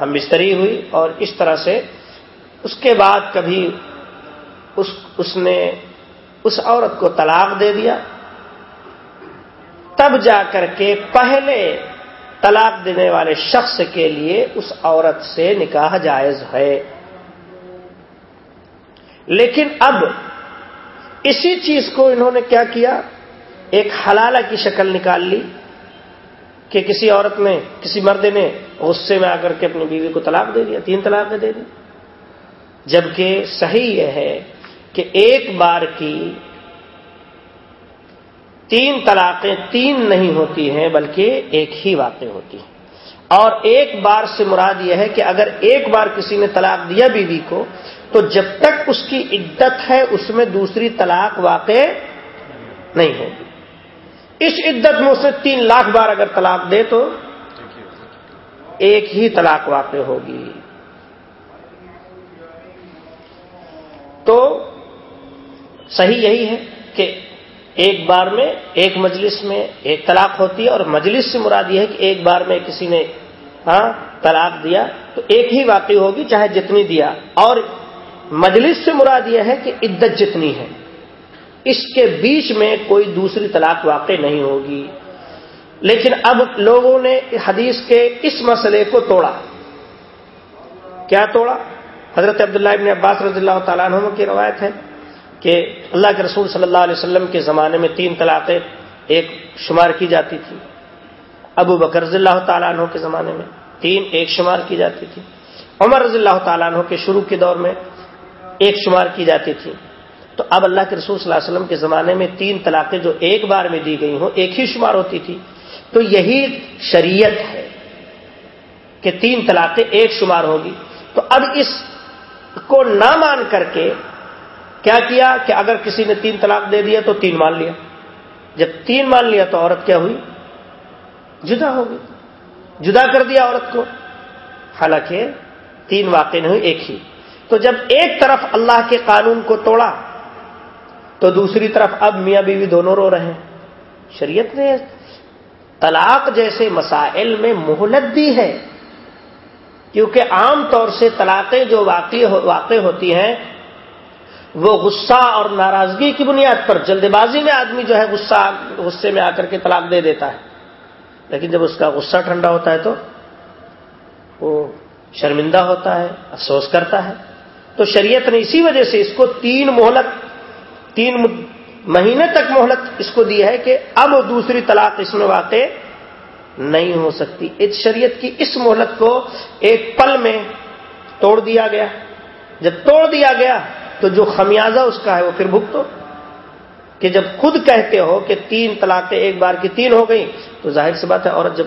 ہم بستری ہوئی اور اس طرح سے۔ اس کے بعد کبھی اس اس نے اس عورت کو طلاق دے دیا۔ تب جا کر کے پہلے طلاق دینے والے شخص کے لیے اس عورت سے نکاح جائز ہے۔ لیکن اب اسی چیز کو انہوں نے کیا کیا؟ ایک حلالہ کی شکل نکال لی کہ کسی عورت نے، کسی مرد نے غصے میں آ کر کے اپنی بیوی کو طلاق دے دیا، تین طلاق دے دی جبکہ صحیح یہ ہے کہ ایک بار کی تین طلاقیں تین نہیں ہوتی ہیں، بلکہ ایک ہی واقع ہوتی ہیں۔ اور ایک بار سے مراد یہ ہے کہ اگر ایک بار کسی نے طلاق دیا بیوی کو، تو جب تک اس کی عدت ہے، اس میں دوسری طلاق واقع نہیں ہوگی۔ اس عدت میں اسے تین لاکھ بار اگر طلاق دے تو ایک ہی طلاق واقع ہوگی۔ تو صحیح یہی ہے کہ ایک بار میں ایک مجلس میں ایک طلاق ہوتی ہے اور مجلس سے مراد یہ ہے کہ ایک بار میں کسی نے ہاں طلاق دیا تو ایک ہی واقع ہوگی چاہے جتنی دیا۔ اور مجلس سے مراد یہ ہے کہ عدت جتنی ہے، اس کے بیچ میں کوئی دوسری طلاق واقع نہیں ہوگی۔ لیکن اب لوگوں نے حدیث کے اس مسئلے کو توڑا۔ کیا توڑا؟ حضرت عبداللہ ابن عباس رضی اللہ تعالیٰ عنہ کی روایت ہے۔ کہ اللہ کے رسول صلی اللہ علیہ وسلم کے زمانے میں تین طلاقیں ایک شمار کی جاتی تھی ابو بکر رضی اللہ تعالیٰ عنہ کے زمانے میں تین ایک شمار کی جاتی تھی عمر رضی اللہ تعالیٰ عنہ کے شروع کے دور میں ایک شمار کی جاتی تھی تو اب اللہ کے رسول صلی اللہ علیہ وسلم کے زمانے میں تین طلاقیں جو ایک بار میں دی گئی ہوں، ایک ہی شمار ہوتی تھی تو یہی شریعت ہے کہ تین طلاقیں ایک شمار ہوگی۔ تو اب اس کو نہ مان کر کے کیا کیا کہ اگر کسی نے تین طلاق دے دیا تو تین مان لیا۔ جب تین مان لیا تو عورت کیا ہوئی؟ جدا ہو گئی۔ جدا کر دیا عورت کو۔ حالانکہ تین واقع نہیں ہوئی ایک ہی۔ تو جب ایک طرف اللہ کے قانون کو توڑا، تو دوسری طرف اب میاں بیوی دونوں رو رہے ہیں۔ شریعت نے طلاق جیسے مسائل میں مہلت دی ہے۔ کیونکہ عام طور سے طلاقیں جو واقع واقع ہوتی ہیں وہ غصہ اور ناراضگی کی بنیاد پر جلد بازی میں آدمی جو ہے غصہ، غصے میں آ کر کے طلاق دے دیتا ہے۔ لیکن جب اس کا غصہ ٹھنڈا ہوتا ہے تو وہ شرمندہ ہوتا ہے، افسوس کرتا ہے۔ تو شریعت نے اسی وجہ سے اس کو تین مہلت، تین مہینے تک مہلت اس کو دی ہے کہ اب دوسری طلاق اس میں واقع نہیں ہو سکتی۔ اس شریعت کی اس مہلت کو ایک پل میں توڑ دیا گیا۔ جب توڑ دیا گیا تو جو خمیازہ اس کا ہے وہ پھر بھگتو۔ کہ جب خود کہتے ہو کہ تین طلاقیں ایک بار کی تین ہو گئی تو ظاہر سی بات ہے عورت جب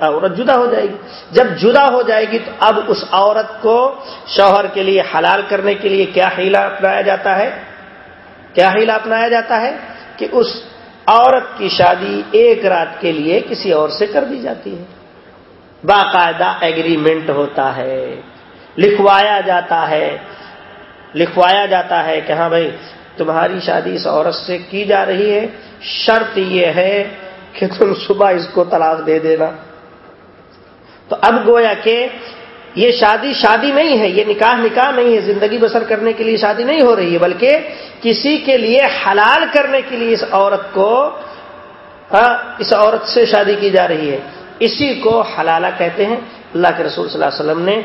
عورت جدا ہو جائے گی۔ جب جدا ہو جائے گی تو اب اس عورت کو شوہر کے لیے حلال کرنے کے لیے کیا ہیلا اپنایا جاتا ہے؟ کیا ہیلا اپنایا جاتا ہے؟ کہ اس عورت کی شادی ایک رات کے لیے کسی اور سے کر دی جاتی ہے۔ باقاعدہ ایگریمنٹ ہوتا ہے، لکھوایا جاتا ہے۔ لکھوایا جاتا ہے کہ ہاں بھائی، تمہاری شادی اس عورت سے کی جا رہی ہے، شرط یہ ہے کہ تم صبح اس کو طلاق دے دینا۔ تو اب گویا کہ یہ شادی شادی نہیں ہے، یہ نکاح نکاح نہیں ہے، زندگی بسر کرنے کے لیے شادی نہیں ہو رہی ہے، بلکہ کسی کے لیے حلال کرنے کے لیے اس عورت کو اس عورت سے شادی کی جا رہی ہے۔ اسی کو حلالہ کہتے ہیں۔ اللہ کے رسول صلی اللہ علیہ وسلم نے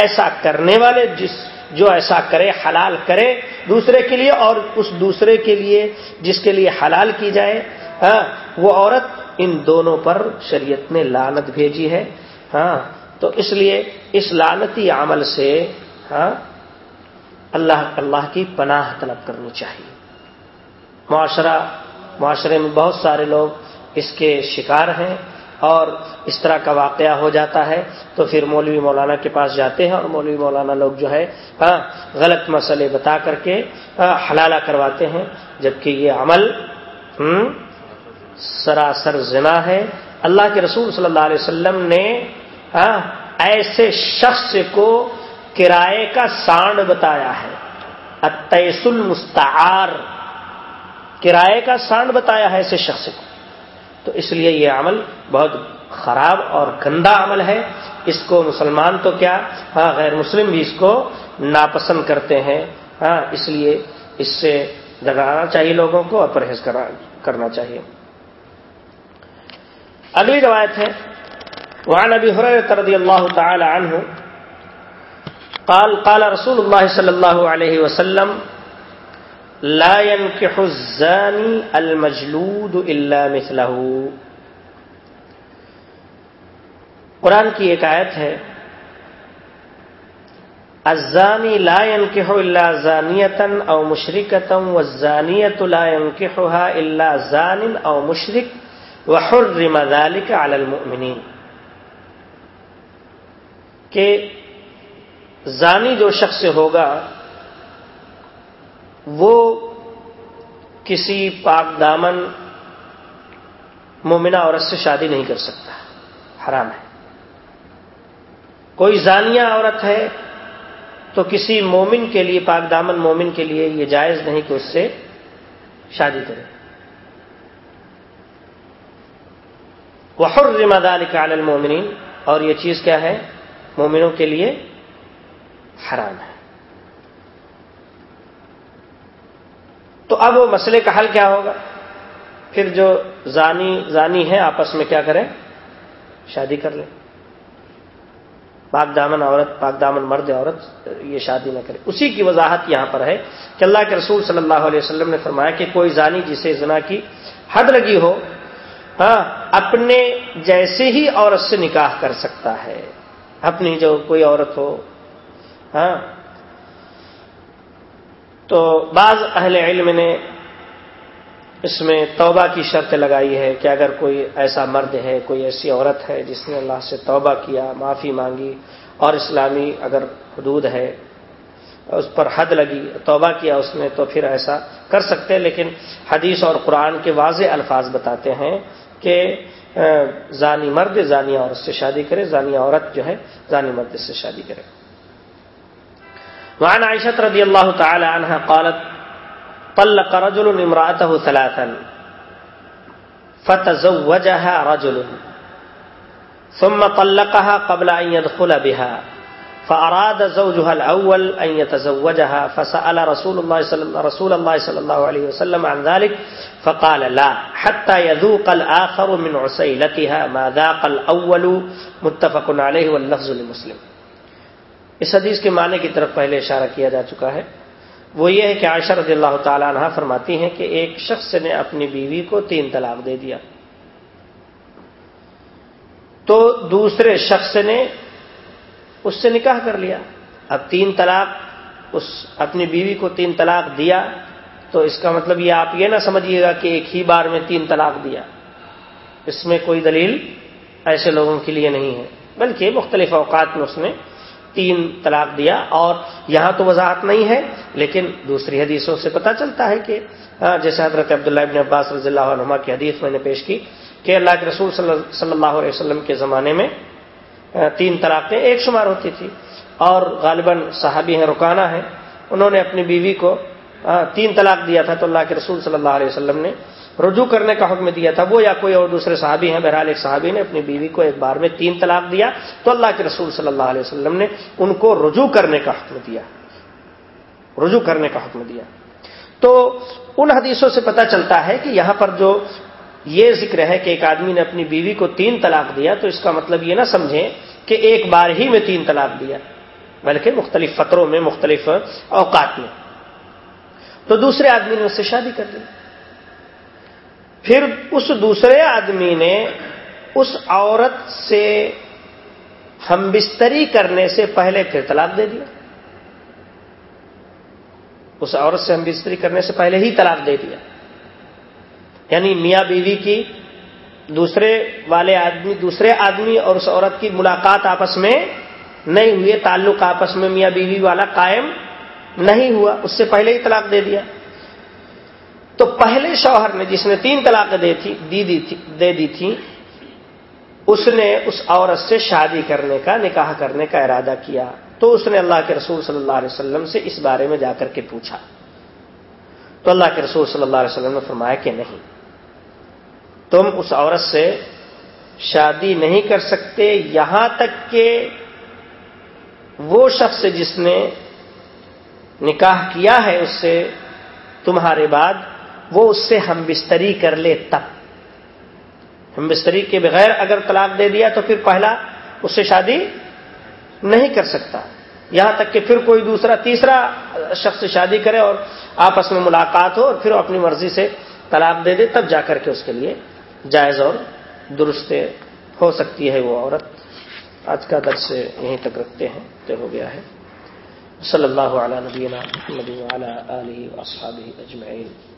ایسا کرنے والے جس جو ایسا کرے، حلال کرے، دوسرے کے لیے اور اس دوسرے کے لیے جس کے لیے حلال کی جائے ہاں وہ عورت ان دونوں پر شریعت نے لانت بھیجی ہے ہاں تو اس لیے اس لانتی عمل سے ہاں اللہ اللہ کی پناہ طلب کرنی چاہیے۔ معاشرہ، معاشرے میں بہت سارے لوگ اس کے شکار ہیں۔ اور اس طرح کا واقعہ ہو جاتا ہے، تو پھر مولوی مولانا کے پاس جاتے ہیں اور مولوی مولانا لوگ جو ہے ہاں غلط مسئلے بتا کر کے حلالہ کرواتے ہیں، جبکہ یہ عمل سراسر زنا ہے۔ اللہ کے رسول صلی اللہ علیہ وسلم نے ایسے شخص کو کرائے کا سانڈ بتایا ہے۔ اتیس المستعار۔ کرائے کا سانڈ بتایا ہے ایسے شخص کو۔ تو اس لیے یہ عمل بہت خراب اور گندا عمل ہے۔ اس کو مسلمان تو کیا؟ ہاں غیر مسلم بھی اس کو ناپسند کرتے ہیں۔ ہاں اس لیے اس سے ڈرانا چاہیے لوگوں کو اور پرہیز کرنا چاہیے۔ اگلی روایت ہے۔ وعن ابي هريره رضي الله تعالى عنه قال قال رسول الله صلى الله عليه وسلم لا ينكح الزاني المجلود الا مثله. قرآن کی ایک آیت ہے، الزانی لا ينكح الا زانیتا او مشرکتا والزانیت لا ينكحها الا زان او مشرک وحرم ذلك على المؤمنين. کہ زانی جو شخص ہوگا وہ کسی پاک دامن مومنہ عورت سے شادی نہیں کر سکتا۔ حرام ہے۔ کوئی زانیہ عورت ہے تو کسی مومن کے لیے، پاک دامن مومن کے لیے یہ جائز نہیں کہ اس سے شادی کرے۔ وہ ذمہ دار المومنین اور یہ چیز کیا ہے؟ مومنوں کے لیے حرام ہے۔ تو اب وہ مسئلے کا حل کیا ہوگا؟ پھر جو زانی زانی ہے آپس میں کیا کریں؟ شادی کر لیں۔ پاک دامن عورت، پاک دامن مرد عورت، یہ شادی نہ کرے اسی کی وضاحت یہاں پر ہے کہ اللہ کے رسول صلی اللہ علیہ وسلم نے فرمایا کہ کوئی زانی جسے زنا کی حد لگی ہو ہاں اپنے جیسے ہی عورت سے نکاح کر سکتا ہے۔ اپنی جو کوئی عورت ہو ہاں تو بعض اہل علم نے اس میں توبہ کی شرط لگائی ہے کہ اگر کوئی ایسا مرد ہے، کوئی ایسی عورت ہے جس نے اللہ سے توبہ کیا، معافی مانگی اور اسلامی اگر حدود ہے، اس پر حد لگی، توبہ کیا اس نے تو پھر ایسا کر سکتے، لیکن حدیث اور قرآن کے واضح الفاظ بتاتے ہیں کہ زانی مرد زانی عورت سے شادی کرے، زانی عورت جو ہے، زانی مرد سے شادی کرے۔ وعن عائشة رضي الله تعالى عنها قالت، طلق رجل امرأته ثلاثا، فتزوجها رجل، ثم طلقها قبل أن يدخل بها فاراد زوجها الاول ان يتزوجها فسال رسول الله صلى رسول الله صلى الله عليه وسلم عن ذلك، فقال لا، حتى يذوق الاخر من عسيلتها، ما ذاق الاول متفق عليه واللفظ لمسلم. اس حدیث کے معنی کی طرف پہلے اشارہ کیا جا چکا ہے۔ وہ یہ ہے کہ عائشہ رضی اللہ تعالی عنہ فرماتی ہیں کہ ایک شخص نے اپنی بیوی کو تین طلاق دے دیا۔ تو دوسرے شخص نے اس سے نکاح کر لیا۔ اب تین طلاق، اس اپنی بیوی کو تین طلاق دیا، تو اس کا مطلب یہ آپ یہ نہ سمجھیے گا کہ ایک ہی بار میں تین طلاق دیا۔ اس میں کوئی دلیل ایسے لوگوں کے لیے نہیں ہے، بلکہ مختلف اوقات میں اس نے تین طلاق دیا اور یہاں تو وضاحت نہیں ہے، لیکن دوسری حدیثوں سے پتہ چلتا ہے کہ جیسے حضرت عبداللہ ابن عباس رضی اللہ عنہ کی حدیث میں نے پیش کی کہ اللہ کے رسول صلی اللہ علیہ وسلم کے زمانے میں تین طلاقیں ایک شمار ہوتی تھی اور غالباً صحابی ہیں رکانا ہیں۔ انہوں نے اپنی بیوی کو تین طلاق دیا تھا تو اللہ کے رسول صلی اللہ علیہ وسلم نے رجوع کرنے کا حکم دیا تھا وہ یا کوئی اور دوسرے صحابی ہیں، بہرحال ایک صحابی نے اپنی بیوی کو ایک بار میں تین طلاق دیا تو اللہ کے رسول صلی اللہ علیہ وسلم نے ان کو رجوع کرنے کا حکم دیا۔ رجوع کرنے کا حکم دیا۔ تو ان حدیثوں سے پتہ چلتا ہے کہ یہاں پر جو یہ ذکر ہے کہ ایک آدمی نے اپنی بیوی کو تین طلاق دیا تو اس کا مطلب یہ نہ سمجھیں کہ ایک بار ہی میں تین طلاق دیا، بلکہ مختلف فطروں میں، مختلف اوقات میں۔ تو دوسرے آدمی نے اس سے شادی کر لی۔ پھر اس دوسرے آدمی نے اس عورت سے ہم بستری کرنے سے پہلے پھر طلاق دے دیا۔ اس عورت سے ہم بستری کرنے سے پہلے ہی طلاق دے دیا۔ یعنی میاں بیوی کی دوسرے والے آدمی، دوسرے آدمی اور اس عورت کی ملاقات آپس میں نہیں ہوئی، تعلق آپس میں میاں بیوی والا قائم نہیں ہوا، اس سے پہلے ہی طلاق دے دیا۔ تو پہلے شوہر نے جس نے تین طلاق دے تھی، دی دی تھی، دے دی تھی، اس نے اس عورت سے شادی کرنے کا، نکاح کرنے کا ارادہ کیا۔ تو اس نے اللہ کے رسول صلی اللہ علیہ وسلم سے اس بارے میں جا کر کے پوچھا۔ تو اللہ کے رسول صلی اللہ علیہ وسلم نے فرمایا کہ نہیں، تم اس عورت سے شادی نہیں کر سکتے۔ یہاں تک کہ وہ شخص جس نے نکاح کیا ہے، اس سے تمہارے بعد وہ اس سے ہم بستری کر لے تب ہم بستری کے بغیر اگر طلاق دے دیا تو پھر پہلا اس سے شادی نہیں کر سکتا۔ یہاں تک کہ پھر کوئی دوسرا، تیسرا شخص شادی کرے اور آپس میں ملاقات ہو اور پھر اپنی مرضی سے طلاق دے دے، تب جا کر کے اس کے لیے جائز اور درست ہو سکتی ہے وہ عورت۔ آج کا درس یہیں تک رکھتے ہیں تو ہو گیا ہے۔ صلی اللہ علیہ نبینا محمد علیہ اصحابہ اجمعین۔